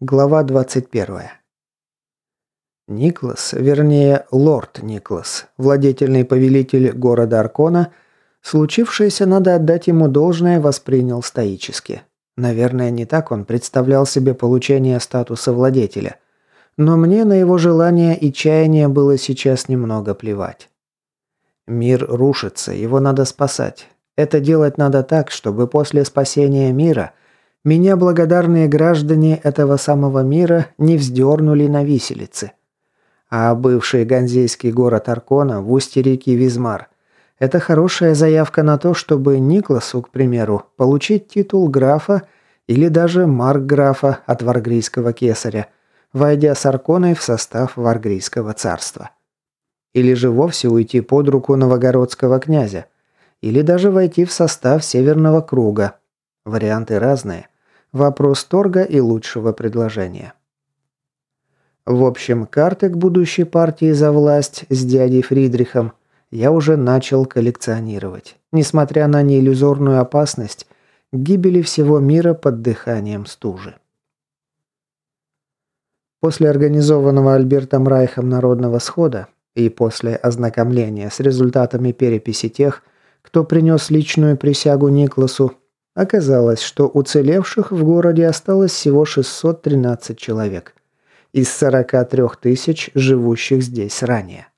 Глава 21. Никлас, вернее, лорд Никлас, владетельный повелитель города Аркона, случившееся, надо отдать ему должное, воспринял стоически. Наверное, не так он представлял себе получение статуса владетеля. Но мне на его желание и чаяние было сейчас немного плевать. Мир рушится, его надо спасать. Это делать надо так, чтобы после спасения мира – меня благодарные граждане этого самого мира не вздернули на виселице. А бывший ганзейский город Аркона в устье реки Визмар – это хорошая заявка на то, чтобы Никласу, к примеру, получить титул графа или даже маркграфа от варгрийского кесаря, войдя с Арконой в состав варгрийского царства. Или же вовсе уйти под руку новогородского князя, или даже войти в состав Северного круга, Варианты разные. Вопрос торга и лучшего предложения. В общем, карты к будущей партии за власть с дядей Фридрихом я уже начал коллекционировать, несмотря на неиллюзорную опасность гибели всего мира под дыханием стужи. После организованного Альбертом Райхом народного схода и после ознакомления с результатами переписи тех, кто принес личную присягу Никласу Оказалось, что уцелевших в городе осталось всего 613 человек из 43 тысяч живущих здесь ранее.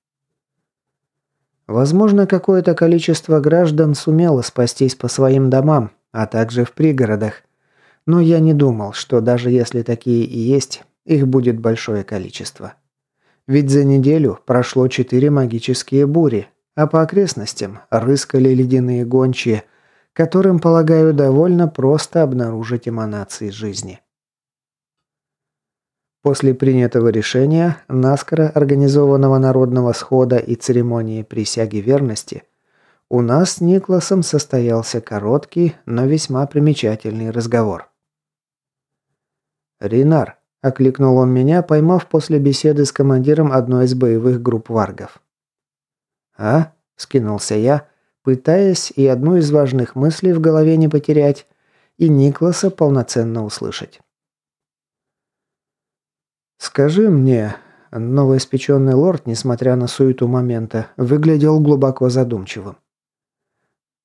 Возможно, какое-то количество граждан сумело спастись по своим домам, а также в пригородах. Но я не думал, что даже если такие и есть, их будет большое количество. Ведь за неделю прошло четыре магические бури, а по окрестностям рыскали ледяные гончие, которым, полагаю, довольно просто обнаружить эманации жизни. После принятого решения, наскоро организованного народного схода и церемонии присяги верности, у нас с Никласом состоялся короткий, но весьма примечательный разговор. «Ринар», – окликнул он меня, поймав после беседы с командиром одной из боевых групп варгов. «А?» – скинулся я, пытаясь и одну из важных мыслей в голове не потерять, и Никласа полноценно услышать. «Скажи мне...» Новоиспеченный лорд, несмотря на суету момента, выглядел глубоко задумчивым.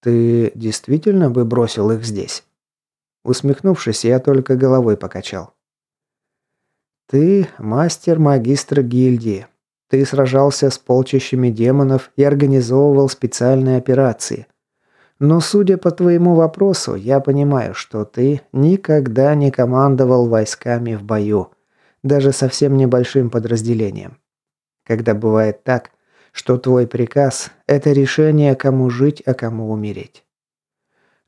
«Ты действительно бы бросил их здесь?» Усмехнувшись, я только головой покачал. «Ты мастер-магистр гильдии. Ты сражался с полчищами демонов и организовывал специальные операции. Но судя по твоему вопросу, я понимаю, что ты никогда не командовал войсками в бою, даже совсем небольшим подразделением. Когда бывает так, что твой приказ – это решение, кому жить, а кому умереть.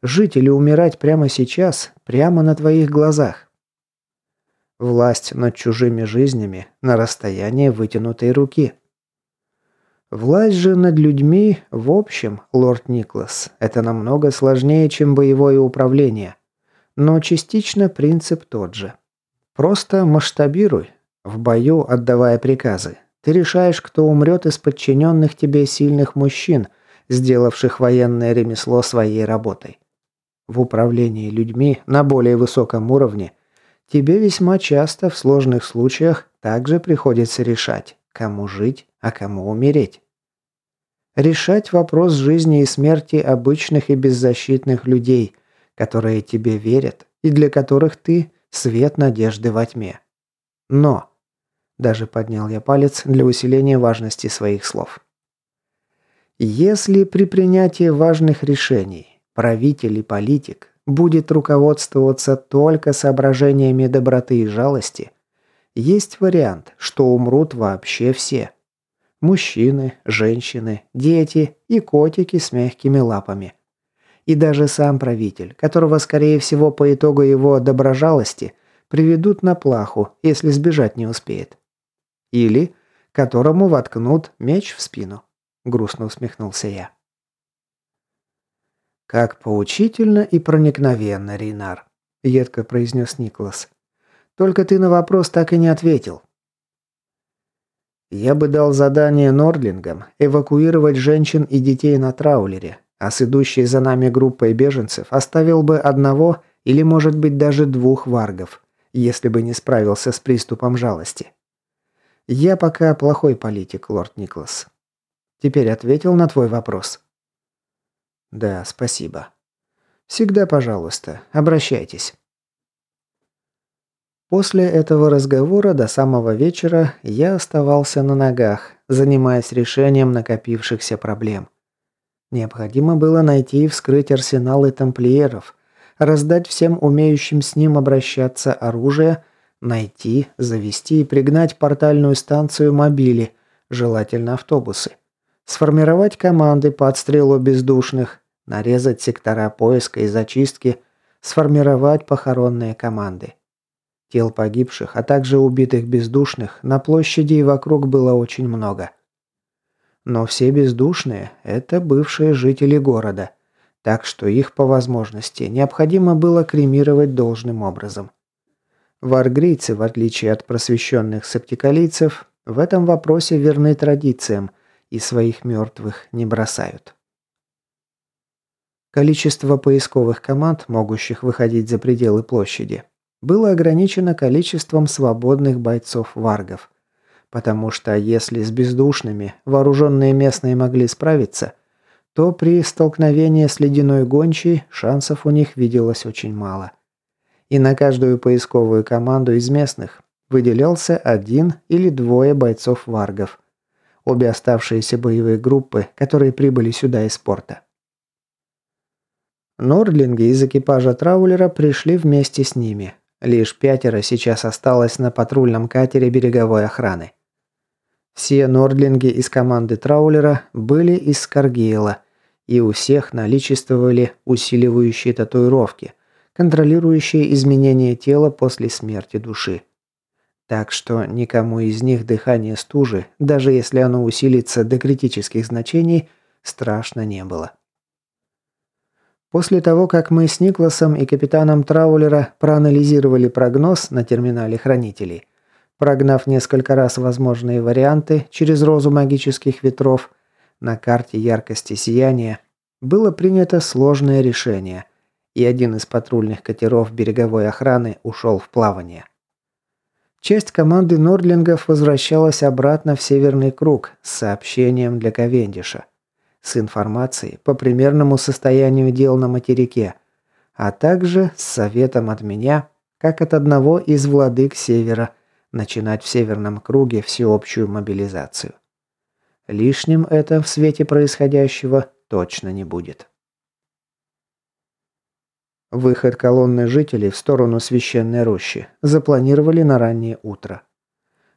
Жить или умирать прямо сейчас, прямо на твоих глазах. Власть над чужими жизнями на расстоянии вытянутой руки. Власть же над людьми, в общем, лорд Никлас, это намного сложнее, чем боевое управление. Но частично принцип тот же. Просто масштабируй, в бою отдавая приказы. Ты решаешь, кто умрет из подчиненных тебе сильных мужчин, сделавших военное ремесло своей работой. В управлении людьми на более высоком уровне Тебе весьма часто в сложных случаях также приходится решать, кому жить, а кому умереть. Решать вопрос жизни и смерти обычных и беззащитных людей, которые тебе верят и для которых ты – свет надежды во тьме. Но, даже поднял я палец для усиления важности своих слов. Если при принятии важных решений правитель и политик будет руководствоваться только соображениями доброты и жалости, есть вариант, что умрут вообще все. Мужчины, женщины, дети и котики с мягкими лапами. И даже сам правитель, которого, скорее всего, по итогу его доброжалости приведут на плаху, если сбежать не успеет. Или которому воткнут меч в спину. Грустно усмехнулся я. «Как поучительно и проникновенно, Рейнар», — едко произнес Николас. «Только ты на вопрос так и не ответил». «Я бы дал задание Нордлингам эвакуировать женщин и детей на траулере, а с идущей за нами группой беженцев оставил бы одного или, может быть, даже двух варгов, если бы не справился с приступом жалости. Я пока плохой политик, лорд Никлас. Теперь ответил на твой вопрос. Да, спасибо. Всегда, пожалуйста, обращайтесь. После этого разговора до самого вечера я оставался на ногах, занимаясь решением накопившихся проблем. Необходимо было найти и вскрыть арсеналы тамплиеров, раздать всем умеющим с ним обращаться оружие, найти, завести и пригнать портальную станцию мобили, желательно автобусы, сформировать команды по отстрелу бездушных, нарезать сектора поиска и зачистки, сформировать похоронные команды. Тел погибших, а также убитых бездушных на площади и вокруг было очень много. Но все бездушные – это бывшие жители города, так что их по возможности необходимо было кремировать должным образом. Варгрийцы, в отличие от просвещенных септикалийцев, в этом вопросе верны традициям и своих мертвых не бросают. Количество поисковых команд, могущих выходить за пределы площади, было ограничено количеством свободных бойцов-варгов. Потому что если с бездушными вооруженные местные могли справиться, то при столкновении с ледяной гончей шансов у них виделось очень мало. И на каждую поисковую команду из местных выделялся один или двое бойцов-варгов. Обе оставшиеся боевые группы, которые прибыли сюда из порта. Нордлинги из экипажа траулера пришли вместе с ними, Лишь пятеро сейчас осталось на патрульном катере береговой охраны. Все нордлинги из команды траулера были из Скаргейла, и у всех наличествовали усиливающие татуировки, контролирующие изменение тела после смерти души. Так что никому из них дыхание стужи, даже если оно усилится до критических значений, страшно не было. После того, как мы с Никласом и капитаном Траулера проанализировали прогноз на терминале хранителей, прогнав несколько раз возможные варианты через розу магических ветров, на карте яркости сияния было принято сложное решение, и один из патрульных катеров береговой охраны ушел в плавание. Часть команды Нордлингов возвращалась обратно в Северный круг с сообщением для Ковендиша – с информацией по примерному состоянию дел на материке, а также с советом от меня, как от одного из владык Севера, начинать в Северном круге всеобщую мобилизацию. Лишним это в свете происходящего точно не будет. Выход колонны жителей в сторону священной рощи запланировали на раннее утро.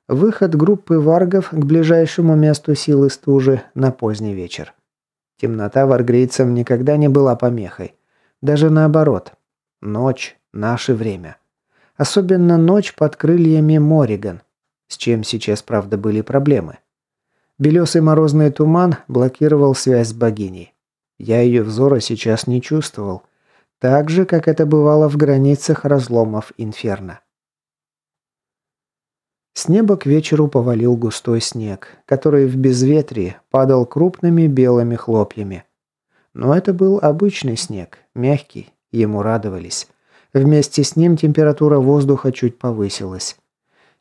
Выход группы варгов к ближайшему месту силы стужи на поздний вечер. Темнота варгрейцам никогда не была помехой. Даже наоборот. Ночь – наше время. Особенно ночь под крыльями Мориган. С чем сейчас, правда, были проблемы. Белесый морозный туман блокировал связь с богиней. Я ее взора сейчас не чувствовал. Так же, как это бывало в границах разломов Инферно. С неба к вечеру повалил густой снег, который в безветрии падал крупными белыми хлопьями. Но это был обычный снег, мягкий, ему радовались. Вместе с ним температура воздуха чуть повысилась.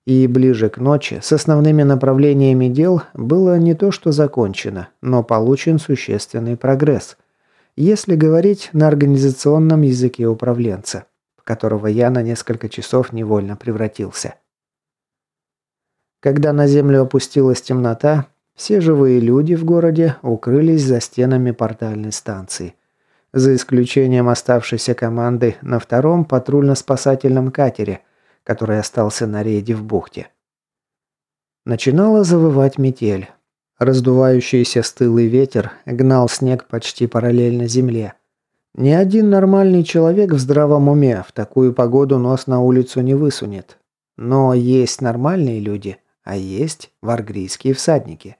И ближе к ночи с основными направлениями дел было не то что закончено, но получен существенный прогресс. Если говорить на организационном языке управленца, в которого я на несколько часов невольно превратился. Когда на землю опустилась темнота, все живые люди в городе укрылись за стенами портальной станции. За исключением оставшейся команды на втором патрульно-спасательном катере, который остался на рейде в бухте. Начинала завывать метель. Раздувающийся стылый ветер гнал снег почти параллельно земле. Ни один нормальный человек в здравом уме в такую погоду нос на улицу не высунет. Но есть нормальные люди – а есть варгрийские всадники.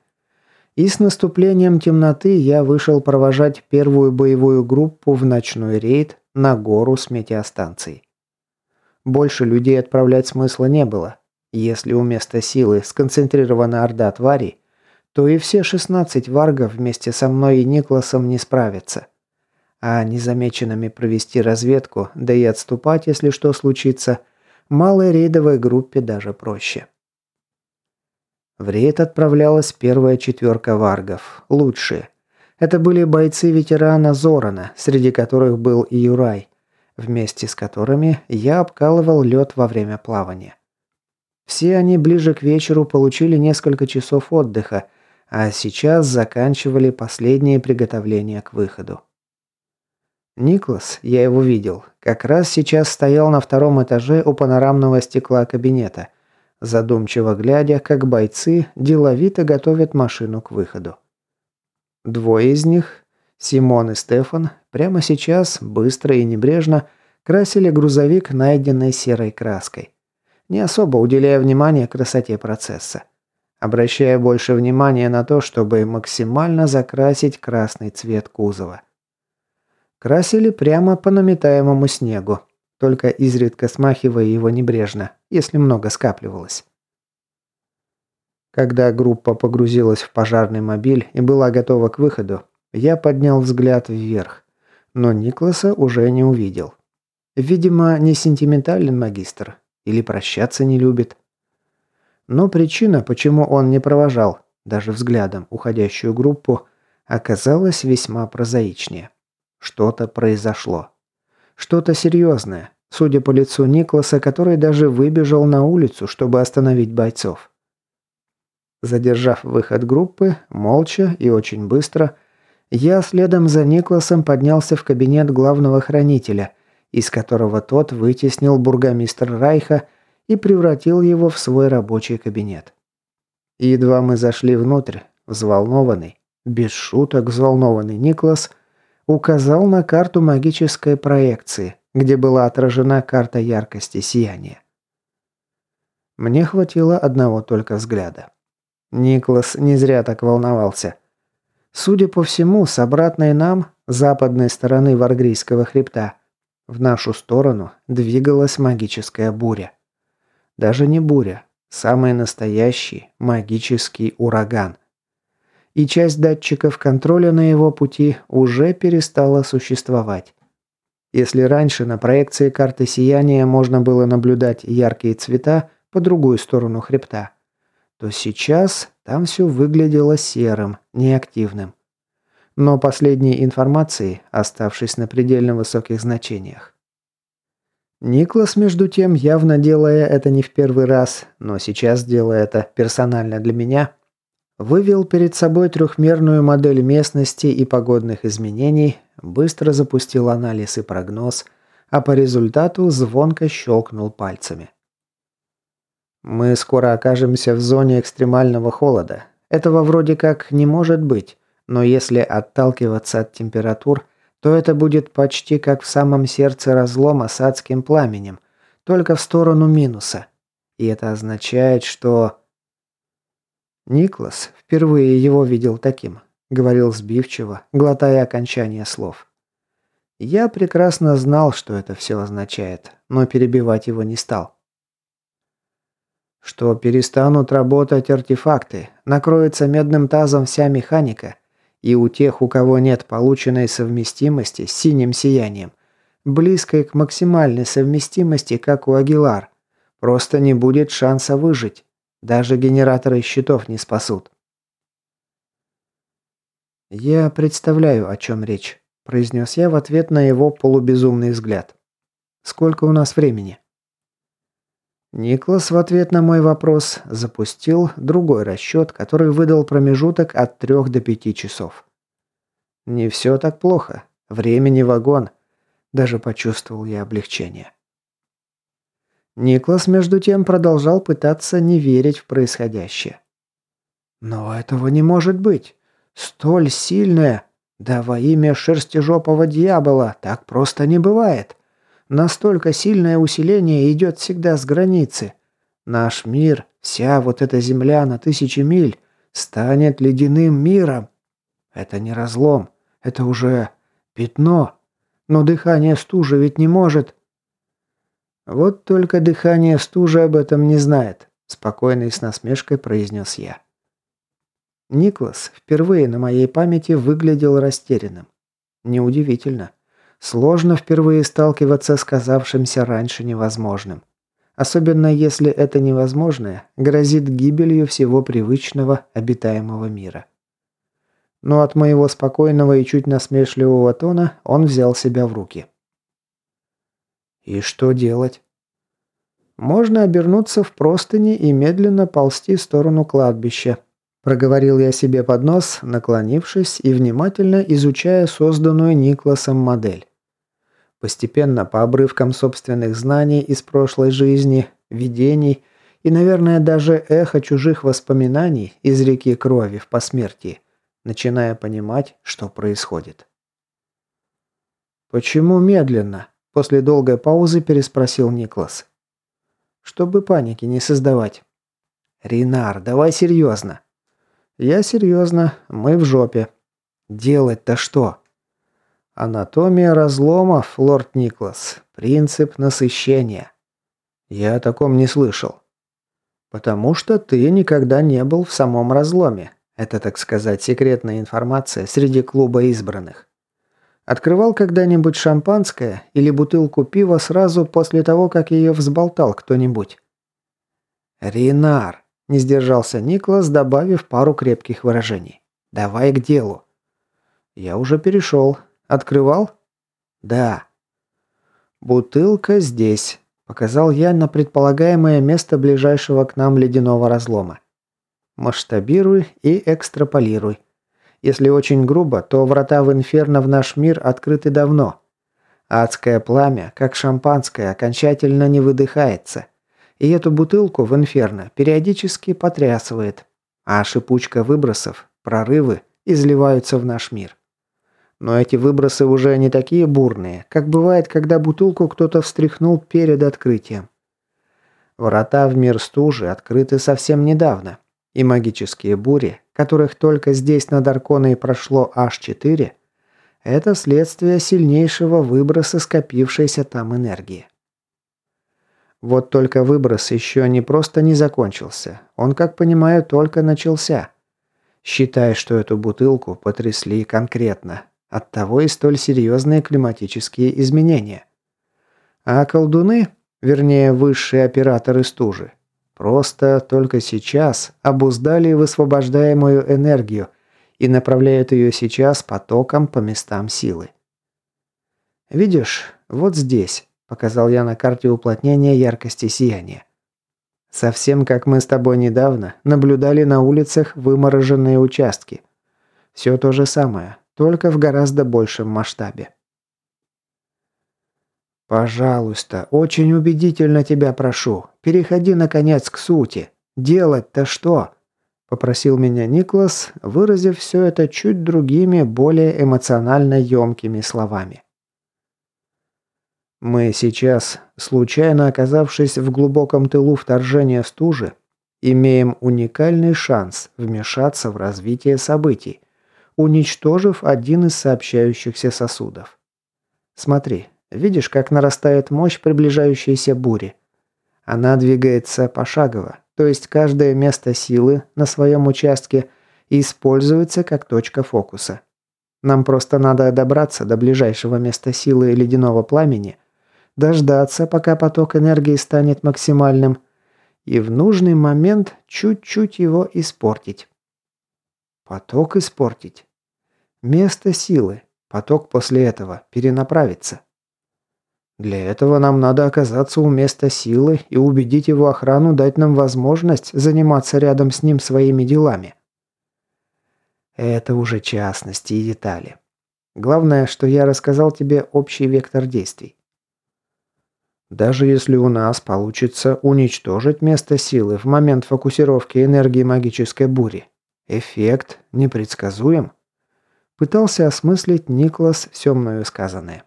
И с наступлением темноты я вышел провожать первую боевую группу в ночной рейд на гору с метеостанцией. Больше людей отправлять смысла не было. Если у места силы сконцентрирована орда тварей, то и все 16 варгов вместе со мной и Никласом не справятся. А незамеченными провести разведку, да и отступать, если что случится, малой рейдовой группе даже проще. В рейд отправлялась первая четверка варгов, лучшие. Это были бойцы ветерана Зорана, среди которых был и Юрай, вместе с которыми я обкалывал лед во время плавания. Все они ближе к вечеру получили несколько часов отдыха, а сейчас заканчивали последние приготовления к выходу. Никлас, я его видел, как раз сейчас стоял на втором этаже у панорамного стекла кабинета, задумчиво глядя, как бойцы деловито готовят машину к выходу. Двое из них, Симон и Стефан, прямо сейчас, быстро и небрежно, красили грузовик найденной серой краской, не особо уделяя внимания красоте процесса, обращая больше внимания на то, чтобы максимально закрасить красный цвет кузова. Красили прямо по наметаемому снегу, только изредка смахивая его небрежно, если много скапливалось. Когда группа погрузилась в пожарный мобиль и была готова к выходу, я поднял взгляд вверх, но Никласа уже не увидел. Видимо, не сентиментален магистр или прощаться не любит. Но причина, почему он не провожал, даже взглядом, уходящую группу, оказалась весьма прозаичнее. Что-то произошло. Что-то серьезное, судя по лицу Никласа, который даже выбежал на улицу, чтобы остановить бойцов. Задержав выход группы, молча и очень быстро, я следом за Никласом поднялся в кабинет главного хранителя, из которого тот вытеснил бургомистр Райха и превратил его в свой рабочий кабинет. едва мы зашли внутрь, взволнованный, без шуток взволнованный Никлас указал на карту магической проекции, где была отражена карта яркости сияния. Мне хватило одного только взгляда. Никлас не зря так волновался. Судя по всему, с обратной нам, западной стороны Варгрийского хребта, в нашу сторону двигалась магическая буря. Даже не буря, самый настоящий магический ураган. И часть датчиков контроля на его пути уже перестала существовать. Если раньше на проекции карты сияния можно было наблюдать яркие цвета по другую сторону хребта, то сейчас там все выглядело серым, неактивным. Но последней информации, оставшись на предельно высоких значениях. Никлас, между тем, явно делая это не в первый раз, но сейчас делая это персонально для меня, вывел перед собой трехмерную модель местности и погодных изменений, быстро запустил анализ и прогноз, а по результату звонко щелкнул пальцами. Мы скоро окажемся в зоне экстремального холода. Этого вроде как не может быть, но если отталкиваться от температур, то это будет почти как в самом сердце разлома с адским пламенем, только в сторону минуса. И это означает, что... Никлас впервые его видел таким, говорил сбивчиво, глотая окончание слов. Я прекрасно знал, что это все означает, но перебивать его не стал что перестанут работать артефакты, накроется медным тазом вся механика, и у тех, у кого нет полученной совместимости с синим сиянием, близкой к максимальной совместимости, как у Агилар, просто не будет шанса выжить. Даже генераторы щитов не спасут. «Я представляю, о чем речь», – произнес я в ответ на его полубезумный взгляд. «Сколько у нас времени?» Никлас в ответ на мой вопрос запустил другой расчет, который выдал промежуток от 3 до 5 часов. Не все так плохо. Времени вагон. Даже почувствовал я облегчение. Никлас, между тем, продолжал пытаться не верить в происходящее. «Но этого не может быть. Столь сильное. Да во имя шерстежопого дьявола так просто не бывает. Настолько сильное усиление идет всегда с границы. Наш мир, вся вот эта земля на тысячи миль, станет ледяным миром. Это не разлом, это уже пятно. Но дыхание стужи ведь не может. Вот только дыхание стужи об этом не знает, спокойно и с насмешкой произнес я. Никлас впервые на моей памяти выглядел растерянным. Неудивительно. Сложно впервые сталкиваться с казавшимся раньше невозможным. особенно если это невозможное грозит гибелью всего привычного обитаемого мира. Но от моего спокойного и чуть насмешливого тона он взял себя в руки. «И что делать?» «Можно обернуться в простыни и медленно ползти в сторону кладбища», проговорил я себе под нос, наклонившись и внимательно изучая созданную Никласом модель. Постепенно, по обрывкам собственных знаний из прошлой жизни, видений и, наверное, даже эхо чужих воспоминаний из реки крови в посмертии, начиная понимать, что происходит. «Почему медленно?» – после долгой паузы переспросил Никлас. «Чтобы паники не создавать». «Ринар, давай серьезно». «Я серьезно. Мы в жопе». «Делать-то что?» Анатомия разломов, лорд Никлас. Принцип насыщения. Я о таком не слышал. Потому что ты никогда не был в самом разломе. Это, так сказать, секретная информация среди клуба избранных. Открывал когда-нибудь шампанское или бутылку пива сразу после того, как ее взболтал кто-нибудь? «Ринар», – не сдержался Никлас, добавив пару крепких выражений. «Давай к делу». «Я уже перешел. Открывал? Да. Бутылка здесь. Показал я на предполагаемое место ближайшего к нам ледяного разлома. Масштабируй и экстраполируй. Если очень грубо, то врата в инферно в наш мир открыты давно. Адское пламя, как шампанское, окончательно не выдыхается. И эту бутылку в инферно периодически потрясывает. А шипучка выбросов, прорывы, изливаются в наш мир. Но эти выбросы уже не такие бурные, как бывает, когда бутылку кто-то встряхнул перед открытием. Врата в мир стужи открыты совсем недавно, и магические бури, которых только здесь на Дарконе прошло аж четыре, это следствие сильнейшего выброса скопившейся там энергии. Вот только выброс еще не просто не закончился, он, как понимаю, только начался. Считай, что эту бутылку потрясли конкретно, Оттого и столь серьезные климатические изменения. А колдуны, вернее высшие операторы стужи, просто только сейчас обуздали высвобождаемую энергию и направляют ее сейчас потоком по местам силы. «Видишь, вот здесь», – показал я на карте уплотнения яркости сияния. «Совсем как мы с тобой недавно наблюдали на улицах вымороженные участки. Все то же самое, только в гораздо большем масштабе. «Пожалуйста, очень убедительно тебя прошу, переходи, наконец, к сути. Делать-то что?» – попросил меня Никлас, выразив все это чуть другими, более эмоционально емкими словами. Мы сейчас, случайно оказавшись в глубоком тылу вторжения стужи, имеем уникальный шанс вмешаться в развитие событий, уничтожив один из сообщающихся сосудов. Смотри, видишь, как нарастает мощь приближающейся бури? Она двигается пошагово, то есть каждое место силы на своем участке используется как точка фокуса. Нам просто надо добраться до ближайшего места силы ледяного пламени, дождаться, пока поток энергии станет максимальным, и в нужный момент чуть-чуть его испортить. Поток испортить? Место силы. Поток после этого перенаправится. Для этого нам надо оказаться у места силы и убедить его охрану дать нам возможность заниматься рядом с ним своими делами. Это уже частности и детали. Главное, что я рассказал тебе общий вектор действий. Даже если у нас получится уничтожить место силы в момент фокусировки энергии магической бури, эффект непредсказуем. Пытался осмыслить Никлас все мною сказанное.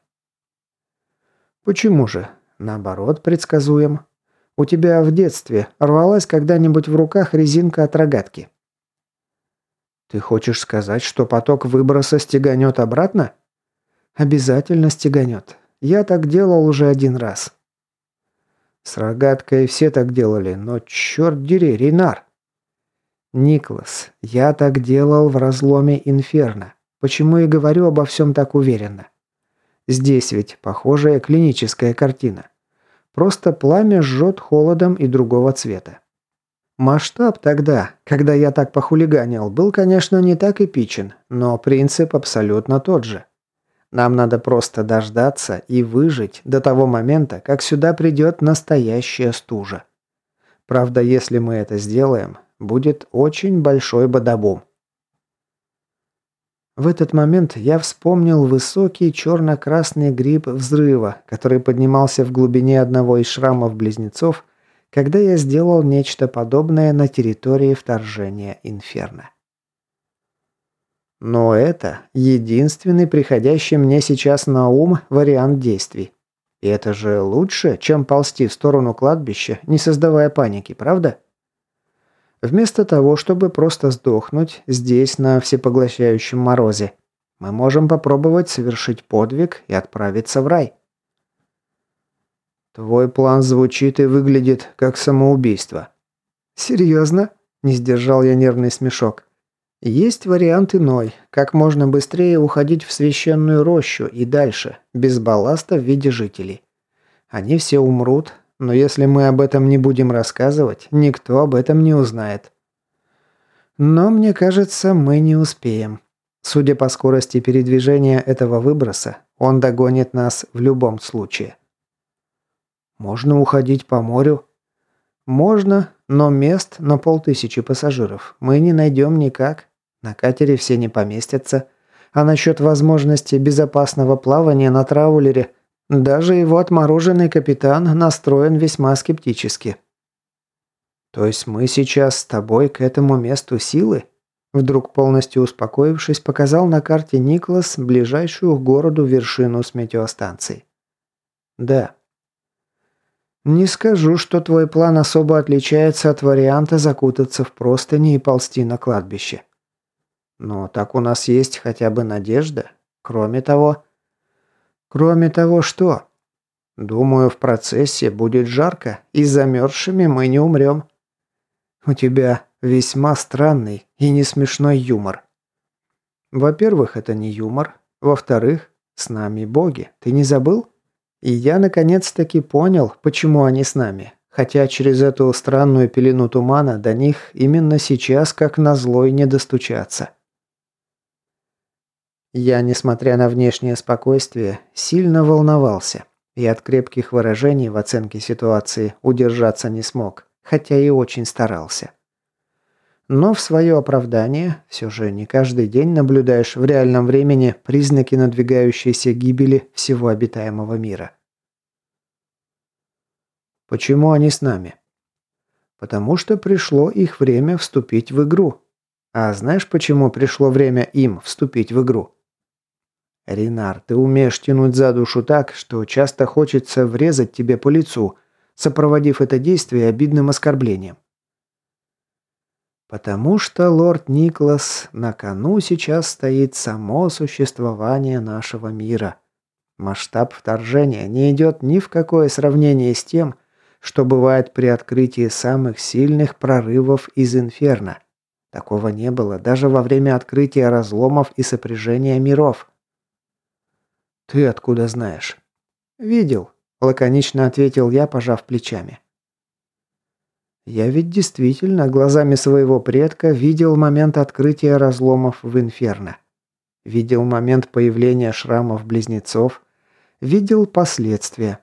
«Почему же? Наоборот, предсказуем. У тебя в детстве рвалась когда-нибудь в руках резинка от рогатки?» «Ты хочешь сказать, что поток выброса стеганет обратно?» «Обязательно стеганет. Я так делал уже один раз». «С рогаткой все так делали, но черт дери, Рейнар!» «Никлас, я так делал в разломе Инферно. Почему я говорю обо всем так уверенно? Здесь ведь похожая клиническая картина. Просто пламя жжет холодом и другого цвета. Масштаб тогда, когда я так похулиганил, был, конечно, не так эпичен, но принцип абсолютно тот же. Нам надо просто дождаться и выжить до того момента, как сюда придет настоящая стужа. Правда, если мы это сделаем, будет очень большой бадабум. В этот момент я вспомнил высокий черно-красный гриб взрыва, который поднимался в глубине одного из шрамов близнецов, когда я сделал нечто подобное на территории вторжения Инферно. Но это единственный приходящий мне сейчас на ум вариант действий. И это же лучше, чем ползти в сторону кладбища, не создавая паники, правда? Вместо того, чтобы просто сдохнуть здесь на всепоглощающем морозе, мы можем попробовать совершить подвиг и отправиться в рай. Твой план звучит и выглядит как самоубийство. Серьезно? Не сдержал я нервный смешок. Есть вариант иной, как можно быстрее уходить в священную рощу и дальше, без балласта в виде жителей. Они все умрут, но если мы об этом не будем рассказывать, никто об этом не узнает. Но мне кажется, мы не успеем. Судя по скорости передвижения этого выброса, он догонит нас в любом случае. Можно уходить по морю? Можно, но мест на полтысячи пассажиров мы не найдем никак. На катере все не поместятся. А насчет возможности безопасного плавания на траулере – даже его отмороженный капитан настроен весьма скептически. «То есть мы сейчас с тобой к этому месту силы?» Вдруг полностью успокоившись, показал на карте Никлас ближайшую к городу вершину с метеостанцией. «Да». «Не скажу, что твой план особо отличается от варианта закутаться в простыни и ползти на кладбище. Но так у нас есть хотя бы надежда. Кроме того...» Кроме того, что? Думаю, в процессе будет жарко, и замерзшими мы не умрем. У тебя весьма странный и не смешной юмор. Во-первых, это не юмор. Во-вторых, с нами боги. Ты не забыл? И я наконец-таки понял, почему они с нами. Хотя через эту странную пелену тумана до них именно сейчас, как назло, и не достучаться. Я, несмотря на внешнее спокойствие, сильно волновался и от крепких выражений в оценке ситуации удержаться не смог, хотя и очень старался. Но в свое оправдание все же не каждый день наблюдаешь в реальном времени признаки надвигающейся гибели всего обитаемого мира. Почему они с нами? Потому что пришло их время вступить в игру. А знаешь, почему пришло время им вступить в игру? «Ренар, ты умеешь тянуть за душу так, что часто хочется врезать тебе по лицу, сопроводив это действие обидным оскорблением». «Потому что, лорд Никлас, на кону сейчас стоит само существование нашего мира. Масштаб вторжения не идет ни в какое сравнение с тем, что бывает при открытии самых сильных прорывов из Инферно. Такого не было даже во время открытия разломов и сопряжения миров». «Ты откуда знаешь?» «Видел», – лаконично ответил я, пожав плечами. Я ведь действительно глазами своего предка видел момент открытия разломов в Инферно. Видел момент появления шрамов-близнецов. Видел последствия.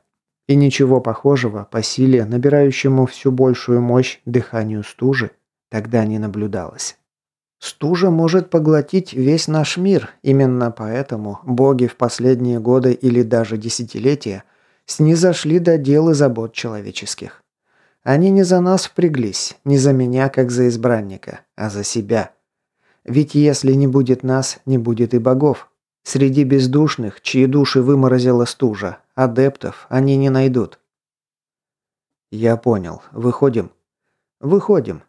И ничего похожего по силе, набирающему всю большую мощь дыханию стужи, тогда не наблюдалось. Стужа может поглотить весь наш мир, именно поэтому боги в последние годы или даже десятилетия снизошли до дел и забот человеческих. Они не за нас впряглись, не за меня, как за избранника, а за себя. Ведь если не будет нас, не будет и богов. Среди бездушных, чьи души выморозила стужа, адептов они не найдут. Я понял. Выходим? Выходим.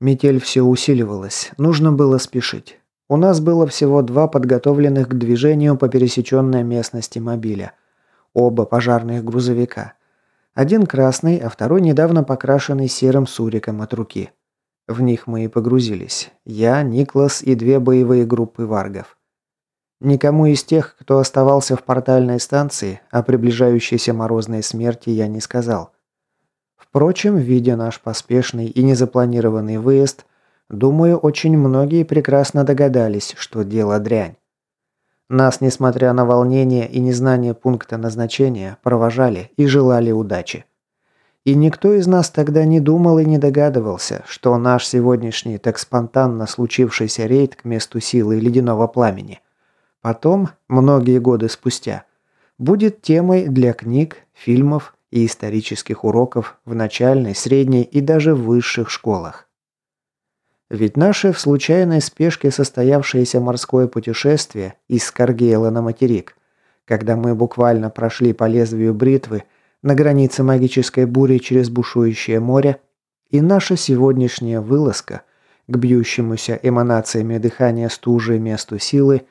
Метель все усиливалась, нужно было спешить. У нас было всего два подготовленных к движению по пересеченной местности мобиля. Оба пожарных грузовика. Один красный, а второй недавно покрашенный серым суриком от руки. В них мы и погрузились. Я, Никлас и две боевые группы варгов. Никому из тех, кто оставался в портальной станции, о приближающейся морозной смерти я не сказал. Впрочем, видя наш поспешный и незапланированный выезд, думаю, очень многие прекрасно догадались, что дело дрянь. Нас, несмотря на волнение и незнание пункта назначения, провожали и желали удачи. И никто из нас тогда не думал и не догадывался, что наш сегодняшний так спонтанно случившийся рейд к месту силы ледяного пламени потом, многие годы спустя, будет темой для книг, фильмов и исторических уроков в начальной, средней и даже высших школах. Ведь наше в случайной спешке состоявшееся морское путешествие из Скаргейла на материк, когда мы буквально прошли по лезвию бритвы на границе магической бури через бушующее море, и наша сегодняшняя вылазка к бьющемуся эманациями дыхания стужи месту силы,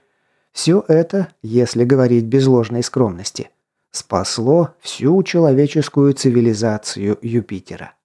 все это, если говорить без ложной скромности – спасло всю человеческую цивилизацию Юпитера.